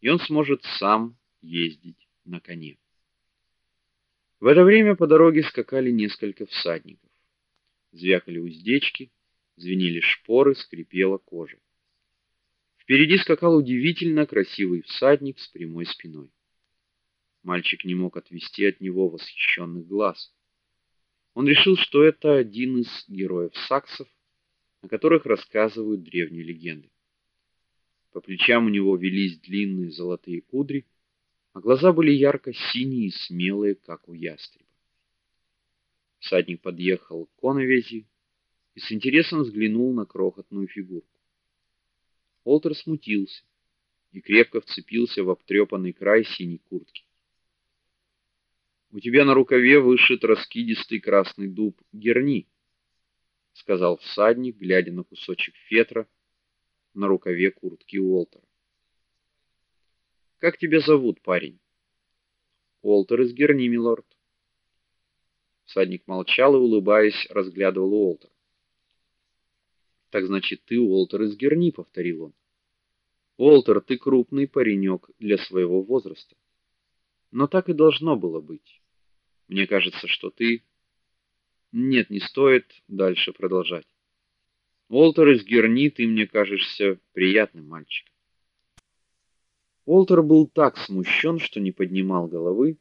и он сможет сам ездить на коне. В это время по дороге скакали несколько всадников. Звякали уздечки, звенели шпоры, скрипела кожа. Впереди скакал удивительно красивый всадник с прямой спиной. Мальчик не мог отвести от него восхищенных глаз. Он решил, что это один из героев саксов, о которых рассказывают древние легенды. По плечам у него велись длинные золотые кудри, а глаза были ярко-синие и смелые, как у ястреба. Всадник подъехал к коновязи и с интересом взглянул на крохотную фигурку. Олтер смутился и крепко вцепился в обтрепанный край синей куртки. У тебя на рукаве вышит раскидистый красный дуб герни, сказал всадник, глядя на кусочек фетра на рукаве куртки Уолтера. Как тебя зовут, парень? Уолтер из Герни, милорд. Всадник молчал и улыбаясь, разглядывал Уолтера. Так значит, ты Уолтер из Герни, повторил он. Уолтер, ты крупный паренек для своего возраста. Но так и должно было быть. Мне кажется, что ты Нет, не стоит дальше продолжать. Уолтер из Герни, ты мне кажешься приятным мальчиком. Уолтер был так смущен, что не поднимал головы,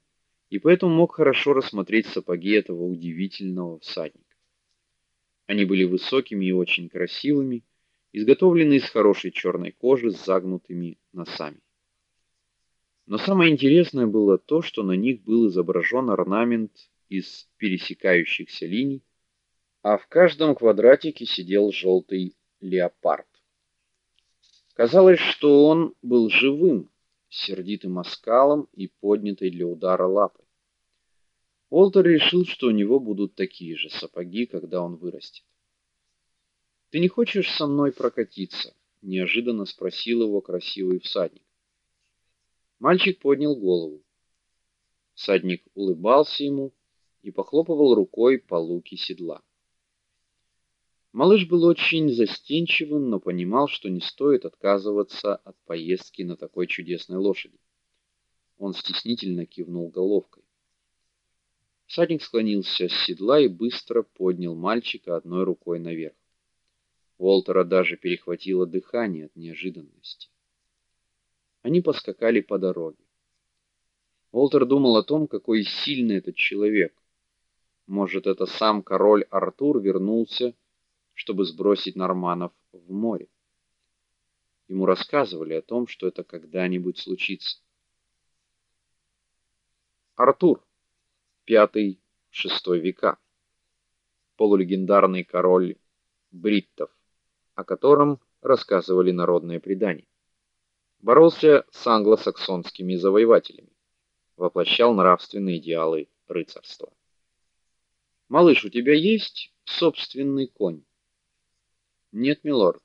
и поэтому мог хорошо рассмотреть сапоги этого удивительного всадника. Они были высокими и очень красивыми, изготовлены из хорошей черной кожи с загнутыми носами. Но самое интересное было то, что на них был изображен орнамент из пересекающихся линий, а в каждом квадратике сидел желтый леопард. Казалось, что он был живым, сердитым оскалом и поднятой для удара лапой. Уолтер решил, что у него будут такие же сапоги, когда он вырастет. Ты не хочешь со мной прокатиться? неожиданно спросил его красивый всадник. Мальчик поднял голову. Всадник улыбался ему и похлопывал рукой по луке седла. Малыш был очень застенчивым, но понимал, что не стоит отказываться от поездки на такой чудесной лошади. Он стеснительно кивнул головкой. Всадник склонился с седла и быстро поднял мальчика одной рукой наверх. Волтера даже перехватило дыхание от неожиданности. Они поскакали по дороге. Волтер думал о том, какой сильный этот человек. Может, это сам король Артур вернулся, чтобы сбросить норманнов в море. Ему рассказывали о том, что это когда-нибудь случится. Артур, V-VI века. Полулегендарный король бриттов, о котором рассказывали народные предания боролся с англосаксонскими завоевателями, воплощал нравственные идеалы рыцарства. Малыш, у тебя есть собственный конь? Нет, милорд.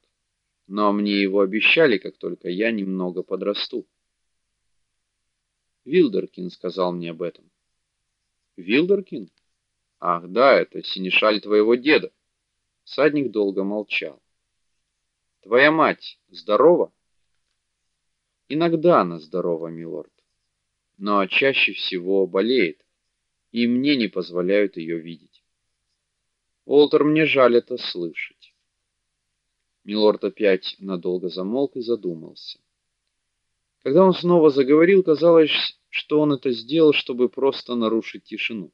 Но мне его обещали, как только я немного подрасту. Вилдеркин сказал мне об этом. Вилдеркин? Ах, да, это синешаль твоего деда. Садник долго молчал. Твоя мать здорова? Иногда она здорова, милорд, но чаще всего болеет, и мне не позволяют ее видеть. Олтер, мне жаль это слышать. Милорд опять надолго замолк и задумался. Когда он снова заговорил, казалось, что он это сделал, чтобы просто нарушить тишину.